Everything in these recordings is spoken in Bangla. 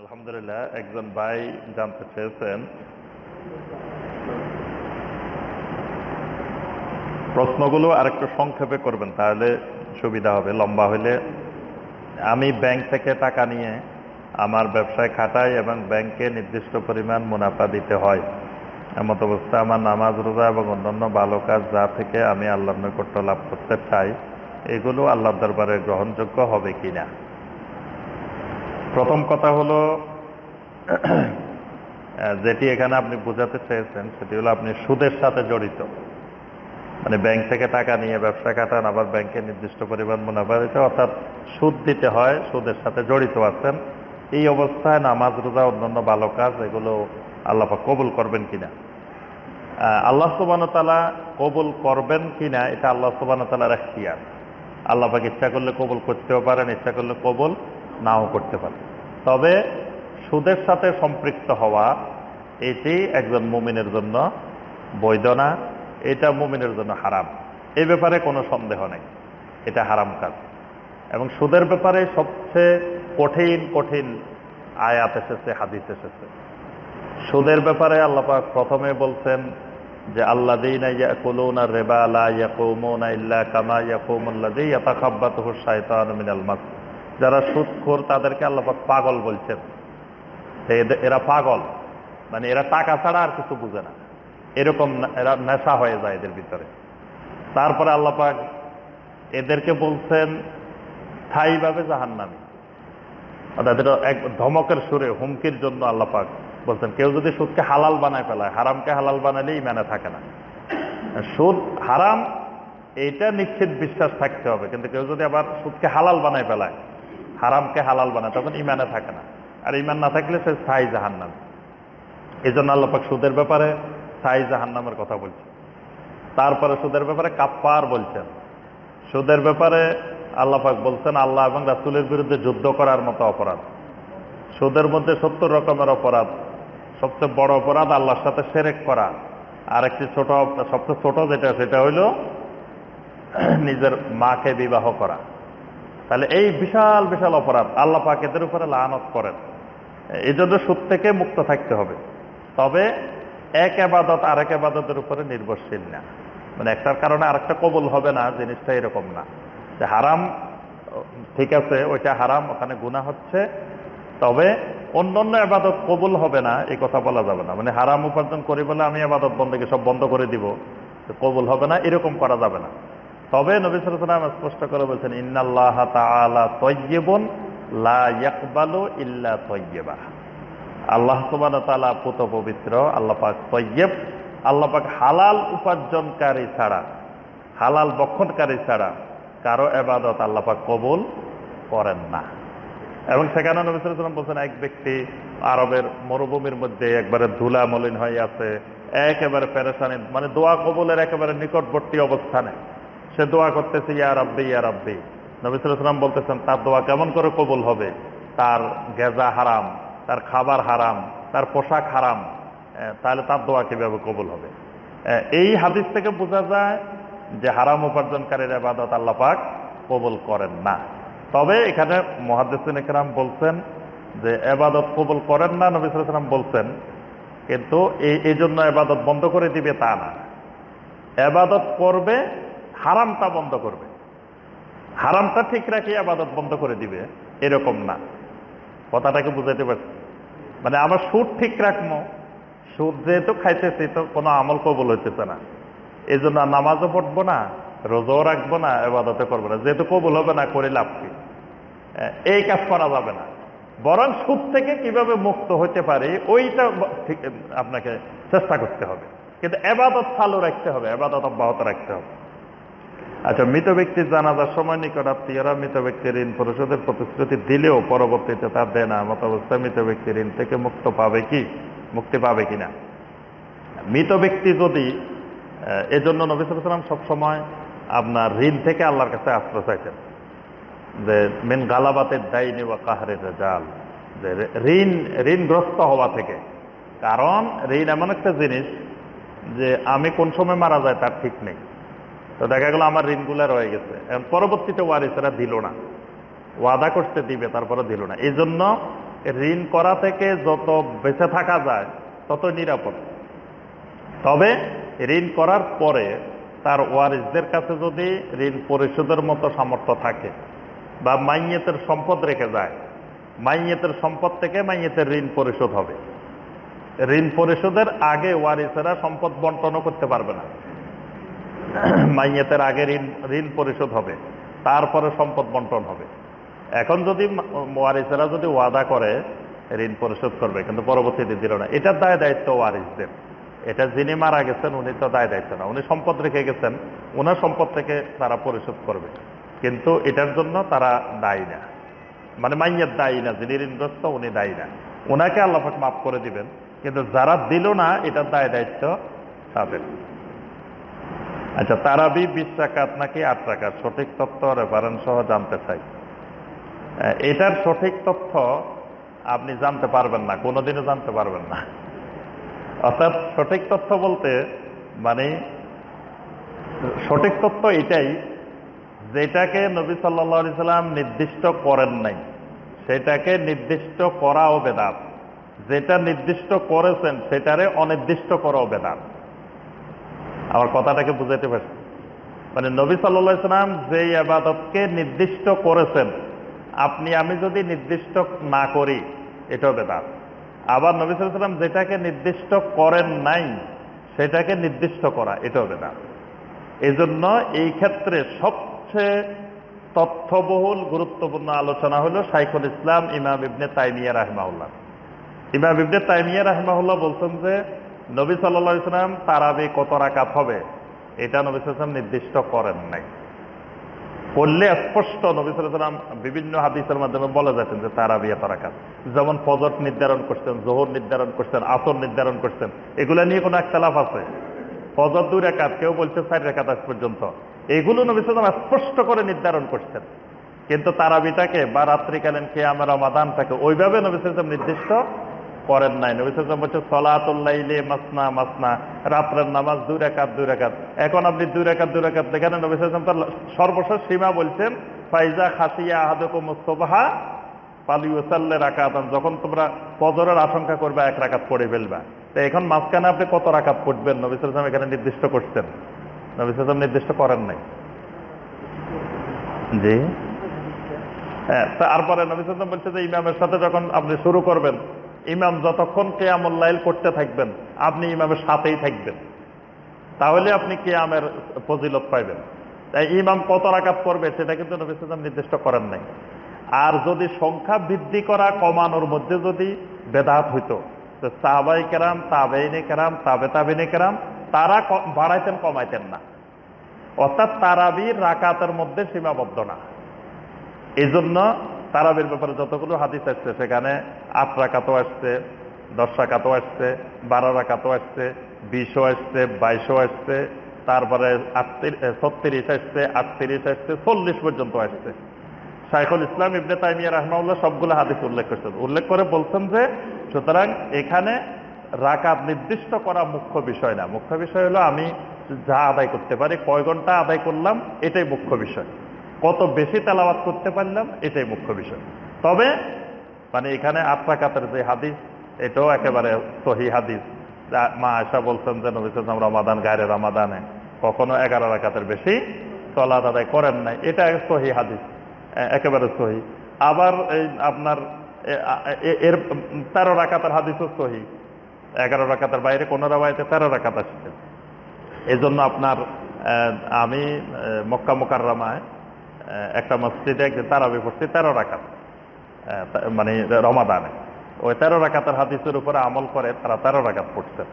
আলহামদুলিল্লাহ, একজন ভাই জানতে চেয়েছেন। প্রশ্নগুলো আরেকটু সংক্ষেপে করবেন, তাহলে সুবিধা হবে, লম্বা হলে আমি ব্যাংক থেকে টাকা নিয়ে আমার ব্যবসায় খাটাই এবং ব্যাংকে নির্দিষ্ট পরিমাণ মুনাফা দিতে হয়। এমত অবস্থা আমার নামাজ, রোজা এবং অন্যান্য ভালো কাজ যা থেকে আমি আল্লাহর নৈকট্য লাভ করতে চাই, এগুলো আল্লাহ দরবারে গ্রহণযোগ্য হবে কিনা? প্রথম কথা হলো যেটি এখানে আপনি বোঝাতে চেয়েছেন, সেটি হলো আপনি সুদের সাথে জড়িত। মানে ব্যাংক থেকে টাকা নিয়ে ব্যবসা কাটান আবার ব্যাংকে নির্দিষ্ট পরিমাণ মুনাফা দিতে, অর্থাৎ সুদ দিতে হয়, সুদের সাথে জড়িত আছেন। এই অবস্থায় নামাজ, রোজা, অন্যান্য ভালো কাজ, এগুলো আল্লাপা কবুল করবেন কিনা? আল্লাহ সুবানতালা কবুল করবেন কিনা, এটা আল্লাহ সুবানতালার এখতিয়ার। আল্লাপাকে ইচ্ছা করলে কবুল করতেও পারেন, ইচ্ছা করলে কবুল নাও করতে পারে। তবে সুদের সাথে সম্পৃক্ত হওয়া, এটি একজন মুমিনের জন্য বৈধ না, এটা মুমিনের জন্য হারাম। এই ব্যাপারে কোনো সন্দেহ নেই। এটা হারাম কাজ। এবং সুদের ব্যাপারে সবচেয়ে কঠিন কঠিন আয়াত এসেছে, হাদিস এসেছে। সুদের ব্যাপারে আল্লাপাক প্রথমে বলছেন যে আল্লাহ রেবা আলা ইয়াকুমুনা ইল্লা কামা ইয়াকুমুল্লাযী ইয়াতাখাব্বাতুহু মিনাল যারা সুদখোর তাদেরকে আল্লাপাক পাগল বলছেন। এরা পাগল। মানে এরা টাকা ছাড়া আর কিছু বুঝে না। এরকম এরা নেশা হয়ে যায় এদের ভিতরে। তারপরে আল্লাপাক এদেরকে বলছেন, স্থায়ীভাবে জাহান্নামি। অর্থাৎ এটা এক ধমকের সুরে, হুমকির জন্য আল্লাপাক বলছেন, কেউ যদি সুদকে হালাল বানায় ফেলায়, হারামকে হালাল বানালে ইমানে থাকে না। সুদ হারাম, এইটা নিশ্চিত বিশ্বাস থাকতে হবে। কিন্তু কেউ যদি আবার সুদকে হালাল বানায় ফেলায় হারামকে হালাল বানায়, তখন ইমানে থাকে না। আর ইমান না থাকলে সে স্থায়ী জাহান্নাম। এই জন্য আল্লাপাক সুদের ব্যাপারে স্থায়ী জাহান্নামের কথা বলছে তারপরে সুদের ব্যাপারে কাপ্পার বলছেন। সুদের ব্যাপারে আল্লাপাক বলছেন, আল্লাহ এবং রাসুলের বিরুদ্ধে যুদ্ধ করার মতো অপরাধ। সুদের মধ্যে সত্তর রকমের অপরাধ। সবচেয়ে বড় অপরাধ আল্লাহর সাথে সেরেক করা। আর একটি ছোট, সবচেয়ে ছোট যেটা, সেটা হইল নিজের মাকে বিবাহ করা। তাহলে এই বিশাল বিশাল অপরাধ আল্লাহ পাক এদের উপরে লানত করেন। এই জন্য সুদ থেকে মুক্ত থাকতে হবে। তবে এক আবাদত আরেক আবাদতের উপরে নির্ভরশীল না। মানে একটার কারণে আরেকটা কবল হবে না, জিনিসটা এরকম না। যে হারাম, ঠিক আছে, ওইটা হারাম, ওখানে গুণা হচ্ছে। তবে অন্য অন্য আবাদত কবুল হবে না, এই কথা বলা যাবে না। মানে হারাম উপার্জন করি বলে আমি আবাদত বন্ধকে সব বন্ধ করে দিব, কবুল হবে না, এরকম করা যাবে না। তবে নবী সালাম স্পষ্ট করে বলছেন, ইন্নাল্লাহ তৈয়বা আল্লাহ পুত পবিত্র আল্লাহ পাক তৈয়ব আল্লাহ পাক হালাল উপার্জনকারী ছাড়া, হালাল বক্ষণকারী ছাড়া কারও এবাদত আল্লাহ পাক কবুল করেন না। এবং সেখানে নবী সালাম বলছেন, এক ব্যক্তি আরবের মরুভূমির মধ্যে একবারে ধুলা মলিন হয়ে আছে, একেবারে পেরেশানি মানে দোয়া কবুলের একেবারে নিকটবর্তী অবস্থানে। সে দোয়া করতেছে, ইয়া রাব্বি ইয়া রাব্বি। নবী সালাম বলতেছেন, তার দোয়া কেমন করে কবুল হবে? তার গেজা হারাম, তার খাবার হারাম, তার পোশাক হারাম তাহলে তার দোয়া কীভাবে কবুল হবে? এই হাদিস থেকে বোঝা যায় যে হারাম উপার্জনকারীর আবাদত আল্লাহ পাক কবুল করেন না। তবে এখানে মহাদিন একরাম বলছেন যে এবাদত কবুল করেন না, নবী সালাম বলছেন, কিন্তু এই জন্য এবাদত বন্ধ করে দিবে তা না। এবাদত করবে হারামটা বন্ধ করবে। হারামটা ঠিক রাখি আবাদত বন্ধ করে দিবে, এরকম না। কথাটাকে বুঝাইতে পারছি? মানে আমার সুদ ঠিক রাখব, সুদ যেহেতু খাইতেছি তো কোনো আমল কবল হইতেছে না। এই জন্য নামাজও পড়ব না, রোজাও রাখব না এবাদতে করব না। যেহেতু কবুল হবে না, করে লাভ কি? এই কাজ করা যাবে না। বরং সুদ থেকে কীভাবে মুক্ত হতে পারে, ওইটা আপনাকে চেষ্টা করতে হবে। কিন্তু এবাদত চালু রাখতে হবে এবাদত অব্যাহত রাখতে হবে। আচ্ছা মৃত ব্যক্তির জানাজার সময় নিকটাত্মীয়রা মৃত ব্যক্তির ঋণ পরিশোধের প্রতিশ্রুতি দিলেও পরবর্তীতে তার দেয় না মত অবস্থায় মৃত ব্যক্তির ঋণ থেকে মুক্ত পাবে কি? মুক্তি পাবে কিনা? মৃত ব্যক্তি যদি এজন্য নবী সালাম সবসময় আপনার ঋণ থেকে আল্লাহর কাছে আশ্রয় চাইতেন। যে, মেন গালাবাতের দায়নি বা কাহারের জাল যে, ঋণ, ঋণগ্রস্ত হওয়া থেকে। কারণ ঋণ এমন একটা জিনিস যে, আমি কোন সময় মারা যায় তার ঠিক নেই। তো দেখা গেল আমার ঋণগুলা রয়ে গেছে। পরবর্তীতে ওয়ারিসেরা দিল না। ওয়াদা করতে দিবে, তারপরে দিল না। এই জন্য ঋণ করা থেকে যত বেঁচে থাকা যায়, তত নিরাপদ। তবে ঋণ করার পরে তার ওয়ারিসদের কাছে যদি ঋণ পরিশোধের মতো সামর্থ্য থাকে বা মাইয়েতের সম্পদ রেখে যায়, মাইয়েতের সম্পদ থেকে মাইয়েতের ঋণ পরিশোধ হবে। ঋণ পরিশোধের আগে ওয়ারিসেরা সম্পদ বন্টনও করতে পারবে না। মাইয়েতের আগে ঋণ ঋণ পরিশোধ হবে। তারপরে সম্পদ বন্টন হবে। এখন যদি ওয়ারিসেরা যদি ওয়াদা করে, ঋণ পরিশোধ করবে, কিন্তু পরবর্তীতে দিল না। এটার দায় দায়িত্ব ওয়ারিসদের। এটা যিনি মারা গেছেন, উনি তো দায় দায়িত্ব না। উনি সম্পদ রেখে গেছেন ওনার সম্পদ থেকে তারা পরিশোধ করবে। কিন্তু এটার জন্য তারা দায়ী না। মানে মাইয়ের দায়ী না, যিনি ঋণগ্রস্ত উনি দায়ী না। ওনাকে আল্লাহাক মাফ করে দিবেন, কিন্তু যারা দিল না, এটার দায় দায়িত্ব তাদের। আচ্ছা তারাবি বিশ টাকাত নাকি আট টাকা সঠিক তথ্য রেফারেন্স সহ জানতে চাই। এটার সঠিক তথ্য আপনি জানতে পারবেন না, কোনোদিনও জানতে পারবেন না। অর্থাৎ সঠিক তথ্য বলতে মানে সঠিক তথ্য এটাই, যেটাকে নবী সাল্লা সাল্লাম নির্দিষ্ট করেন নাই, সেটাকে নির্দিষ্ট করাও বেদাত। যেটা নির্দিষ্ট করেছেন, সেটারে অনির্দিষ্ট করাও বেদাত। আমার কথাটাকে বুঝাইতে পারছি। মানে নবী সাল্লা সাল্লাম যে আবাদতকে নির্দিষ্ট করেছেন, আপনি, আমি যদি নির্দিষ্ট না করি, এটাও বেদাত। আবার নবী আলাইহি সাল্লাম যেটাকে নির্দিষ্ট করেন নাই, সেটাকে নির্দিষ্ট করা, এটাও বেদাত। এই জন্য এই ক্ষেত্রে সবচেয়ে তথ্যবহুল, গুরুত্বপূর্ণ আলোচনা হলো শাইখুল ইসলাম ইমাম ইবনে তাইমিয়া রাহমাউল্লাহ ইমাম ইবনে তাইমিয়া রাহমাউল্লাহ বলছেন যে নবী সাল্লাল্লাহু আলাইহি সাল্লাম তারাবি কত রাকাত হবে? এটা নবী সাল্লাম নির্দিষ্ট করেন নাই। করলে স্পষ্ট নবী সাল্লাম বিভিন্ন হাদিসের মাধ্যমে বলা যাচ্ছেন যে তারা বিয়ে তরাকাত যেমন ফজর নির্ধারণ করছেন, জোহর নির্ধারণ করছেন, আসর নির্ধারণ করছেন, এগুলো নিয়ে কোনো একতলাফ আছে? ফজর দুই রেখাত কেউ বলছে চার রেখাত আজ পর্যন্ত। এগুলো নবী সাল্লাম স্পষ্ট করে নির্ধারণ করছেন। কিন্তু তারাবিটাকে বা রাত্রিকালীন কে আমার রমাদানটাকে ওইভাবে নবী সাল্লাম নির্দিষ্ট করেন নাই নবী সাল্লাম বলছে সলাতুল্লাইলে মাসনা মাসনা। রাত্রের নামাজ দুই রেখাত দুই রেখাত। এখন আপনি দুই রেখাত দুই রেখাত দেখেন, নবী তার সর্বশেষ সীমা বলছেন, ফাইজা খাসিয়া আহাদুকু মুস্তবাহা পালিউসাল্লে রাকাত যখন তোমরা ফজরের আশঙ্কা করবে, এক রাকাত পড়ে ফেলবা। তো এখন মাঝখানে আপনি কত রাকাত পড়বেন? নবী সাল্লাম এখানে নির্দিষ্ট করছেন। নবী নির্দিষ্ট করেন নাই। জি? হ্যাঁ তারপরে নবী সাল্লাম বলছে যে, ইমামের সাথে যখন আপনি শুরু করবেন ইমাম যতক্ষণ কেয়ামুল লাইল করতে থাকবেন, আপনি ইমামের সাথেই থাকবেন। তাহলে আপনি কেয়ামের ফজিলত পাইবেন। তাই ইমাম কত রাকাত করবে সেটা কিন্তু নবী নির্দিষ্ট করেন নাই। আর যদি সংখ্যা বৃদ্ধি করা কমানোর মধ্যে যদি বেদাত হইতো, তো সাহাবাই কেরাম, তাবেইনে কেরাম, তাবে তাবিনে কেরাম, তারা বাড়াইতেন, কমাইতেন না। অর্থাৎ তারাবির রাকাতের মধ্যে সীমাবদ্ধ না। এই জন্য তারাবির ব্যাপারে যতগুলো হাদিস আসছে, সেখানে আট রাকাতও আসছে, দশ রাকাতও আসছে, বারো রাকাতও আসছে, বিশও আসছে, বাইশও আসছে, তারপরে ছত্রিশ আসছে, আটত্রিশ আসছে, চল্লিশ পর্যন্ত আসছে। শাইখুল ইসলাম ইবনে তাইমিয়া রহমাউল্লাহ সবগুলো হাদিস উল্লেখ করছেন। উল্লেখ করে বলছেন যে, সুতরাং এখানে রাকাত নির্দিষ্ট করা মুখ্য বিষয় না। মুখ্য বিষয় হলো আমি যা আদায় করতে পারি, কয় ঘণ্টা আদায় করলাম, এটাই মুখ্য বিষয়। কত বেশি তেলাওয়াত করতে পারলাম, এটাই মুখ্য বিষয়। তবে মানে এখানে আট রাকাতের যে হাদিস, এটাও একেবারে সহি হাদিস। মা আয়সা বলছেন যে, নবী রমাদান, গায়ের রমাদানে কখনো এগারো রাকাতের বেশি সলাদ আদায় করেন নাই। এটা সহি হাদিস একেবারে সহি। আবার এই আপনার এর তেরো রাকাতের হাদিসও সহি। এগারো রাকাতের বাইরে কোনো রাবাইতে তেরো রাকাত আসছে। এই জন্য আপনার আমি মক্কা মোকাররমায় একটা মসজিদে একদিন তারাবি পড়ছি তেরো রাকাত আহ, তা- মানে রমাদানে। ওই তেরো রাকাতের হাদিসের উপরে আমল করে তারা তেরো রাকাত পড়ছেন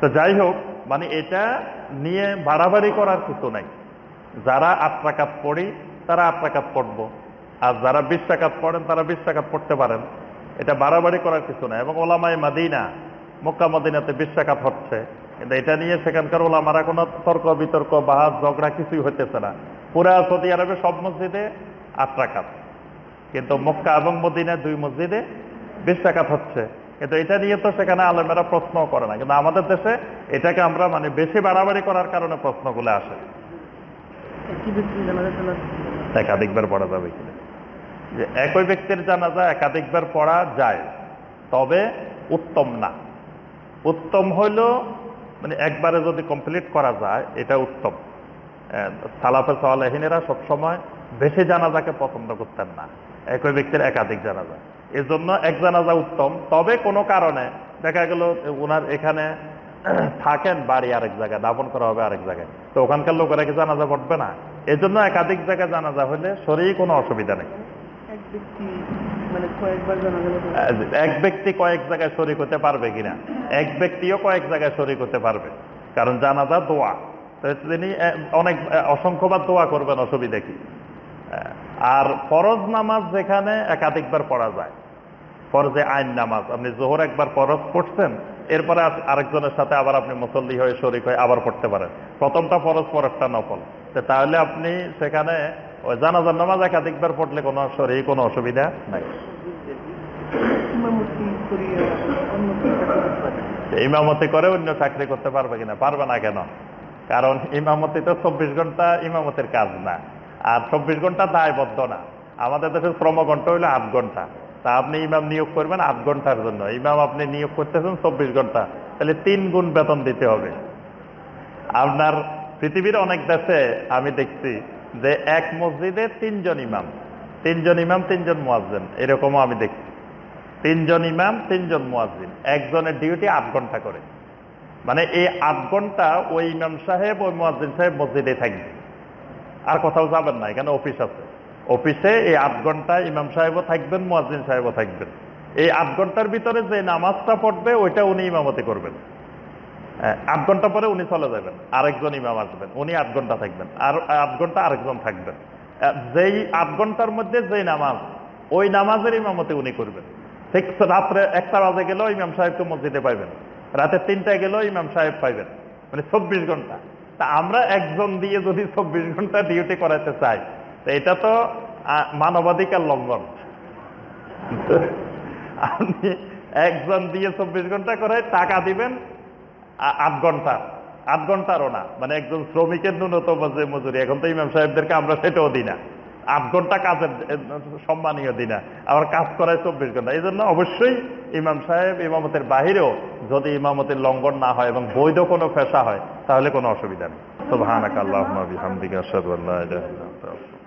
তো যাই হোক মানে এটা নিয়ে বাড়াবাড়ি করার কিছু নাই। যারা আট রাকাত পড়ি তারা আট রাকাত পড়ব। আর যারা বিশ টাকাত পড়েন তারা বিশ টাকাত পড়তে পারেন। এটা বাড়াবাড়ি করার কিছু নাই। এবং ওলামাই মাদিনা মক্কা মদিনাতে বিশ টাকাত হচ্ছে। কিন্তু এটা নিয়ে সেখানকার ওলামারা কোনো তর্ক বিতর্ক বাহাজ ঝগড়া কিছুই হইতেছে না। পুরা সৌদি আরবে সব মসজিদে আট টাকাত কিন্তু মক্কা এবং মদিনায় দুই মসজিদে বিশ টাকাত হচ্ছে। কিন্তু এটা নিয়ে তো সেখানে আলেমেরা প্রশ্ন করে না। কিন্তু আমাদের দেশে এটাকে আমরা মানে বেশি বাড়াবাড়ি করার কারণে প্রশ্নগুলো আসে। একাধিকবার পড়া যাবে কিনা? যে একই ব্যক্তির জানাজা একাধিকবার পড়া যায়। তবে উত্তম না। উত্তম হইল মানে একবারে যদি কমপ্লিট করা যায় এটা উত্তম। সালাফে সালেহিনেরা সবসময় বেশি জানাজাকে পছন্দ করতেন না। একই ব্যক্তির একাধিক জানাজা। এর জন্য এক জানাজা উত্তম। তবে কোনো কারণে দেখা গেল ওনার এখানে থাকেন বাড়ি আরেক জায়গায় দাপন করা হবে আরেক জায়গায়। তো ওখানকার লোকেরা কি জানাজা পড়বে না? এই জন্য একাধিক জায়গায় জানাজা হলে শরীর কোনো অসুবিধা নেই। এক ব্যক্তি মানে কয়েক জায়গায় শরিক হতে পারবে কিনা? এক ব্যক্তিও কয়েক জায়গায় শরিক হতে পারবে। কারণ জানাজা দোয়া। তিনি অনেক অসংখ্যবার দোয়া করবেন অসুবিধা কি? আর ফরজ নামাজ যেখানে একাধিকবার পড়া যায়। ফরজে আইন নামাজ। আপনি জোহর একবার ফরজ পড়ছেন, এরপরে আর- আরেকজনের সাথে আবার আপনি মুসল্লি হয়ে শরিক হয়ে আবার পড়তে পারেন। প্রথমটা ফরজ, পরেরটা নফল। তাহলে আপনি সেখানে ওই জানাজার নামাজ একাধিকবার পড়লে কোনো শরীর কোনো অসুবিধা নাই। ইমামতি করে অন্য চাকরি করতে পারবে কিনা? পারবে না কেন? কারণ ইমামতি তো চব্বিশ ঘণ্টা ইমামতির কাজ না। আর চব্বিশ ঘণ্টা দায়বদ্ধ না। আমাদের দেশের শ্রম ঘণ্টা হইল আট ঘণ্টা। তা আপনি ইমাম নিয়োগ করবেন আট ঘণ্টার জন্য। ইমাম আপনি নিয়োগ করতেছেন চব্বিশ ঘণ্টা। তাহলে তিন গুণ বেতন দিতে হবে। আপনার পৃথিবীর অনেক দেশে আমি দেখছি যে এক মসজিদে তিনজন ইমাম। তিনজন ইমাম, তিনজন মুয়াজ্জিন। এরকমও আমি দেখছি। তিনজন ইমাম, তিনজন মুয়াজ্জিন। একজনের ডিউটি আট ঘণ্টা করে। মানে এই আট ঘণ্টা ওই ইমাম সাহেব ওই মুয়াজ্জিন সাহেব মসজিদে থাকবে। আর কোথাও যাবেন না এখানে অফিস আছে। অফিসে এই আট ঘণ্টা ইমাম সাহেবও থাকবেন মুয়াজ্জিন সাহেবও থাকবেন। এই আট ঘণ্টার ভিতরে যে নামাজটা পড়বে ওইটা উনি ইমামতি করবেন। হ্যাঁ, আট ঘণ্টা পরে উনি চলে যাবেন আরেকজন ইমাম আসবেন উনি আট ঘণ্টা থাকবেন আর আট ঘণ্টা আরেকজন থাকবেন। যেই আট ঘণ্টার মধ্যে যেই নামাজ ওই নামাজের ইমামতি উনি করবেন। ঠিক রাত্রে একটা বাজে গেলেও ইমাম সাহেবকে মসজিদে পাইবেন। রাতে তিনটায় গেলেও ইমাম সাহেব পাইবেন। মানে চব্বিশ ঘণ্টা। তা আমরা একজন দিয়ে যদি চব্বিশ ঘণ্টা ডিউটি করাতে চাই, তো এটা তো মানবাধিকার লঙ্ঘন। আপনি একজন দিয়ে চব্বিশ ঘণ্টা করে টাকা দিবেন আট ঘণ্টা। আট ঘন্টারও না। মানে একজন শ্রমিকের ন্যূনতম যে মজুরি, এখন তো ইমাম সাহেবদেরকে আমরা সেটাও দিই না। আট ঘণ্টা কাজের সম্মানীয় দিনা। আবার কাজ করায় চব্বিশ ঘণ্টা। এই জন্য অবশ্যই ইমাম সাহেব ইমামতের বাহিরেও যদি ইমামতের লঙ্ঘন না হয় এবং বৈধ কোনো পেশা হয়, তাহলে কোনো অসুবিধা নেই। তো ভানাকাল্লাহ আল্লাহ